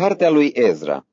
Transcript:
Cartea lui Ezra.